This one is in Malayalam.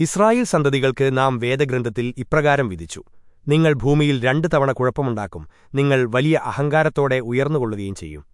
ഇസ്രായേൽ സന്തതികൾക്ക് നാം വേദഗ്രന്ഥത്തിൽ ഇപ്രകാരം വിധിച്ചു. നിങ്ങൾ ഭൂമിയിൽ രണ്ടു തവണ കുഴപ്പമുണ്ടാക്കും. നിങ്ങൾ വലിയ അഹങ്കാരത്തോടെ ഉയർന്നുകൊള്ളുകയും ചെയ്യും.